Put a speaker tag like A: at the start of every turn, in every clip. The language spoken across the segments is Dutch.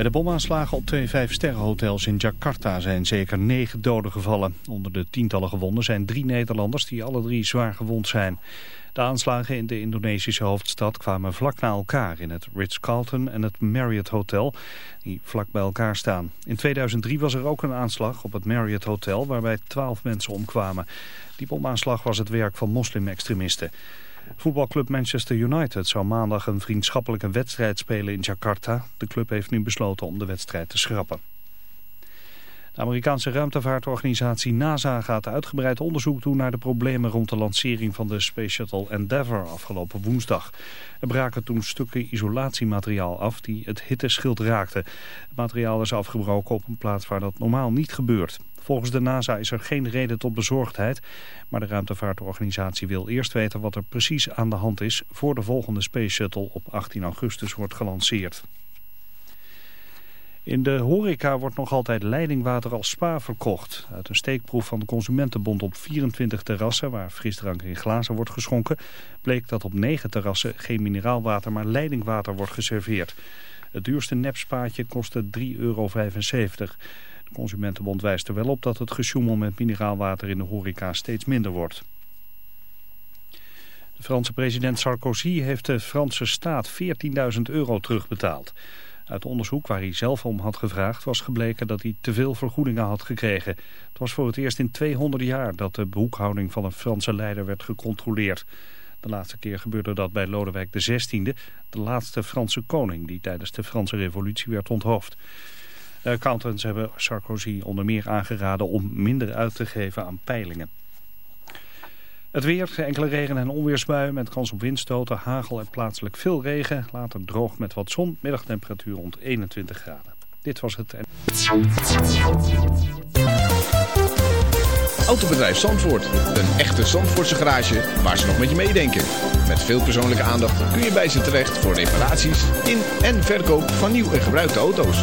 A: Bij de bomaanslagen op twee vijfsterrenhotels in Jakarta zijn zeker negen doden gevallen. Onder de tientallen gewonden zijn drie Nederlanders die alle drie zwaar gewond zijn. De aanslagen in de Indonesische hoofdstad kwamen vlak na elkaar in het Ritz-Carlton en het Marriott Hotel, die vlak bij elkaar staan. In 2003 was er ook een aanslag op het Marriott Hotel waarbij twaalf mensen omkwamen. Die bomaanslag was het werk van moslim-extremisten. Voetbalclub Manchester United zou maandag een vriendschappelijke wedstrijd spelen in Jakarta. De club heeft nu besloten om de wedstrijd te schrappen. De Amerikaanse ruimtevaartorganisatie NASA gaat uitgebreid onderzoek doen naar de problemen rond de lancering van de Space Shuttle Endeavour afgelopen woensdag. Er braken toen stukken isolatiemateriaal af die het hitteschild raakten. Het materiaal is afgebroken op een plaats waar dat normaal niet gebeurt. Volgens de NASA is er geen reden tot bezorgdheid, maar de ruimtevaartorganisatie wil eerst weten wat er precies aan de hand is voor de volgende Space Shuttle op 18 augustus wordt gelanceerd. In de horeca wordt nog altijd leidingwater als spa verkocht. Uit een steekproef van de Consumentenbond op 24 terrassen waar frisdrank in glazen wordt geschonken... bleek dat op 9 terrassen geen mineraalwater maar leidingwater wordt geserveerd. Het duurste nepspaatje kostte 3,75 euro. Consumentenbond wijst er wel op dat het gesjoemel met mineraalwater in de horeca steeds minder wordt. De Franse president Sarkozy heeft de Franse staat 14.000 euro terugbetaald. Uit onderzoek waar hij zelf om had gevraagd was gebleken dat hij te veel vergoedingen had gekregen. Het was voor het eerst in 200 jaar dat de boekhouding van een Franse leider werd gecontroleerd. De laatste keer gebeurde dat bij Lodewijk XVI, de laatste Franse koning die tijdens de Franse revolutie werd onthoofd. De accountants hebben Sarkozy onder meer aangeraden om minder uit te geven aan peilingen. Het weer, enkele regen- en onweersbuien met kans op windstoten, hagel en plaatselijk veel regen. Later droog met wat zon, middagtemperatuur rond 21 graden. Dit was het.
B: Autobedrijf Zandvoort. Een echte Zandvoortse garage waar ze nog met je meedenken. Met veel persoonlijke aandacht kun je bij ze terecht voor reparaties in en verkoop van nieuw en gebruikte auto's.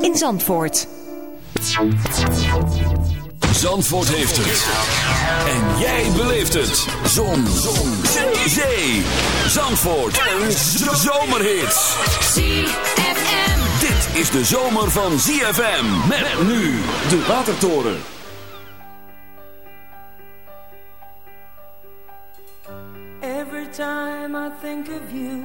C: in Zandvoort.
D: Zandvoort heeft het. En jij beleeft het. Zon. Zon. Zee. Zee. Zandvoort. Een zomerhit.
E: ZFM.
D: Dit is de zomer van ZFM. Met nu de Watertoren.
F: Every time I think of you,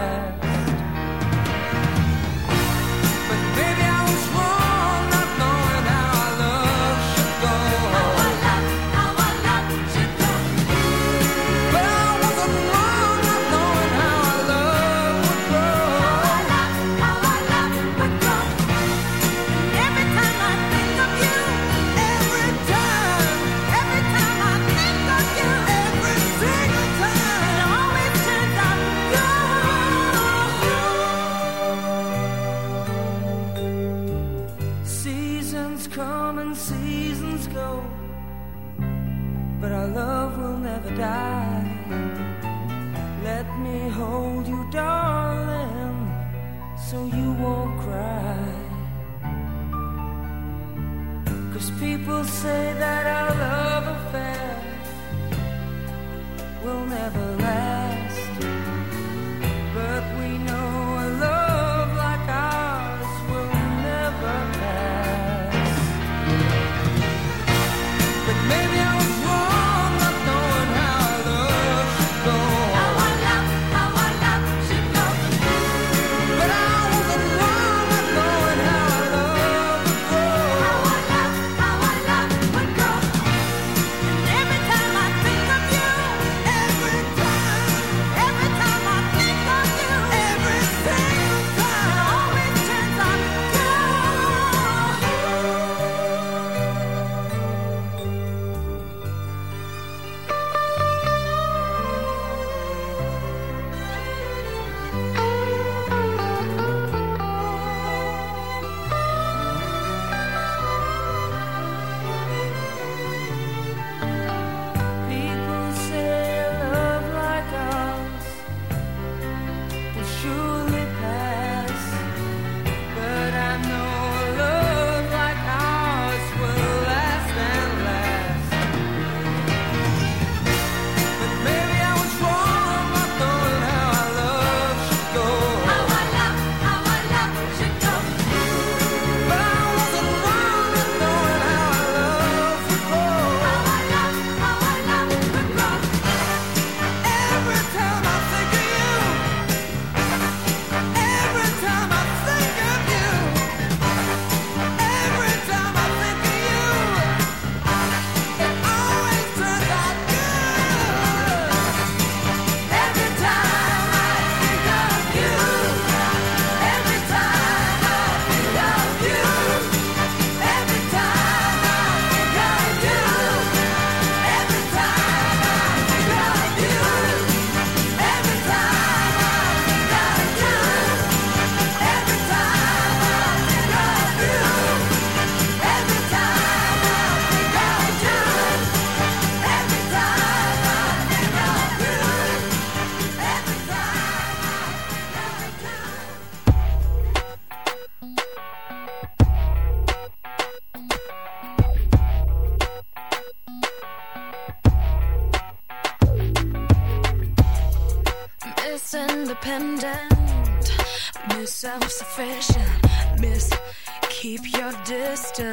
F: Never
G: Miss, keep your distance.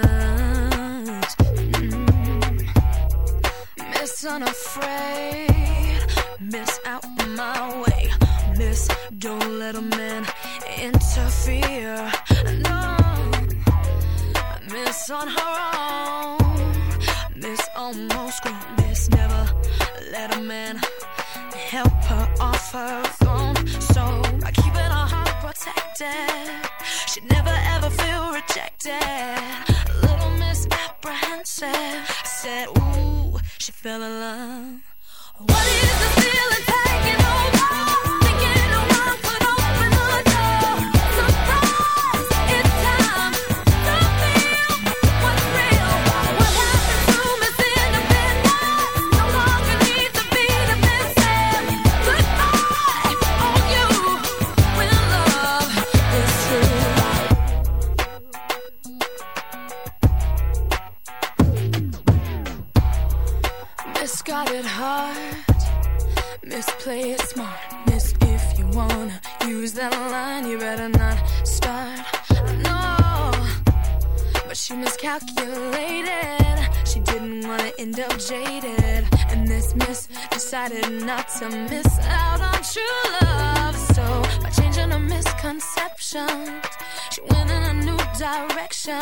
G: out on true love. So by changing her misconceptions, she went in a new direction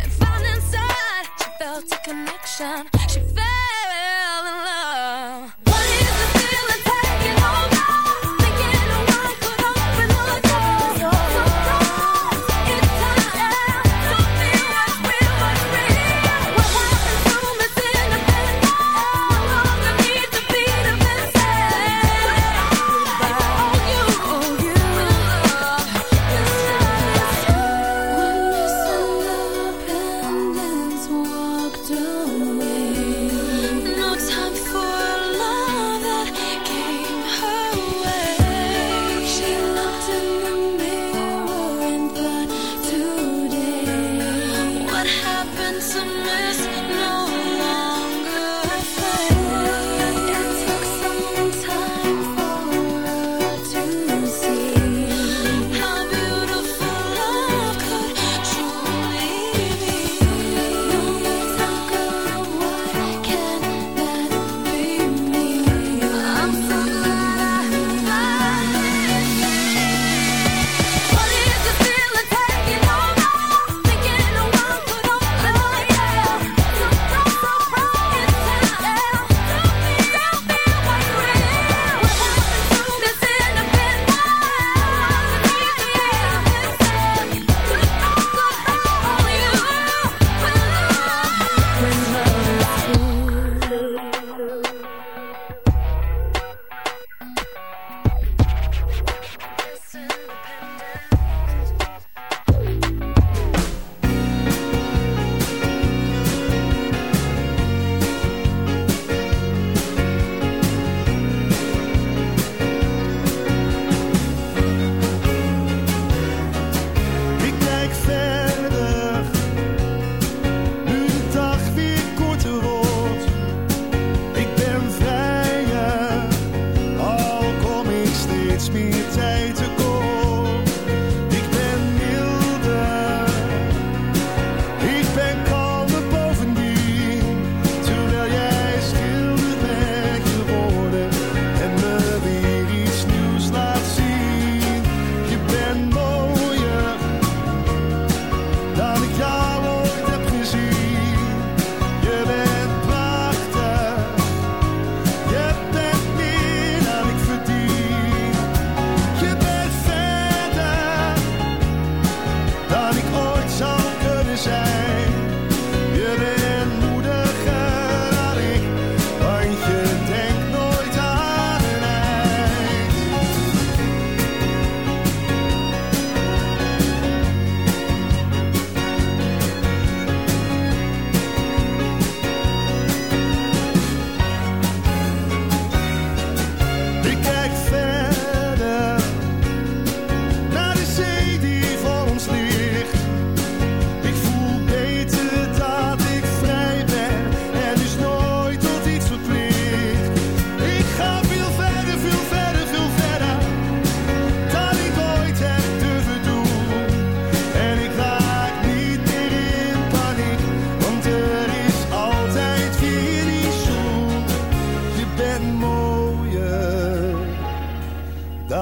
G: and found inside she felt a connection. She felt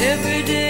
H: every day.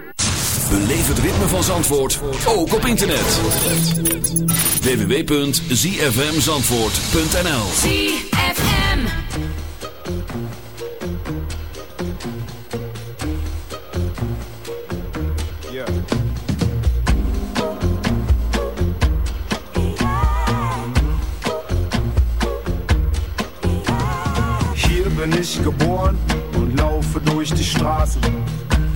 D: Beleef het ritme van Zandvoort, ook op internet. www.zfmzandvoort.nl
C: ZFM.
I: Hier bin ich geboren und laufe durch die Straßen.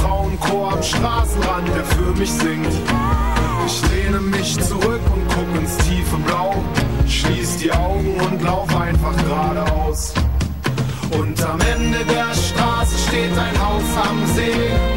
I: Frauenchor am Straßenrand, der für mich singt. Ich lehne mich zurück und guck ins tiefe Blau. Schließ die Augen und lauf einfach geradeaus. Und am Ende der Straße steht ein Haus am See.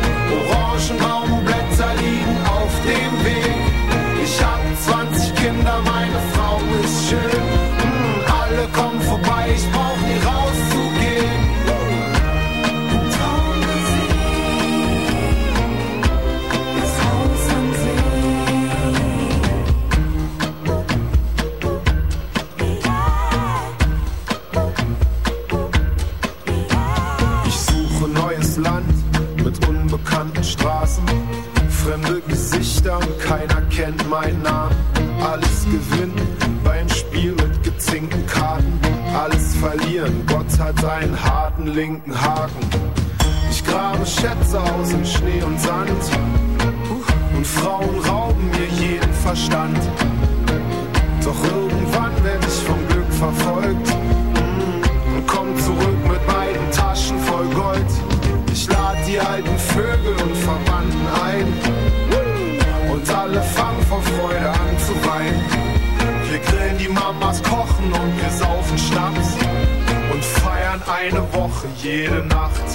I: Einen harten linken Haken. Ich grabe Schätze aus in Schnee und Sand. Jede Nacht.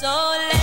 G: So
D: let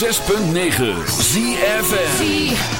D: 106.9 ZFM.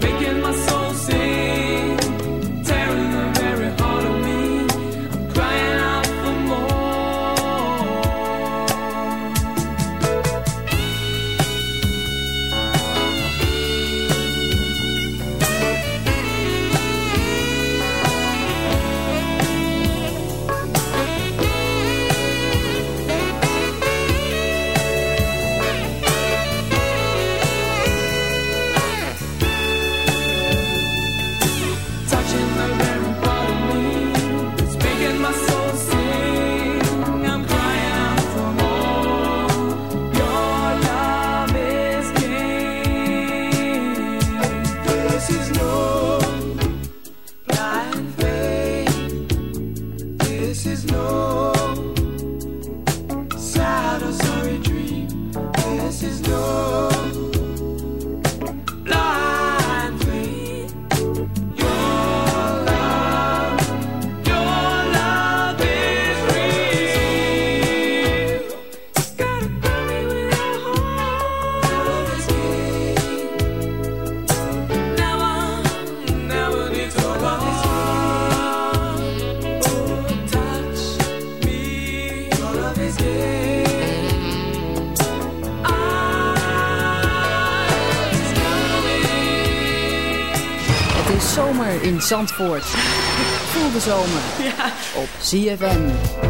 J: Make it Zandvoort. Ik voel de zomer
D: ja. op CFN.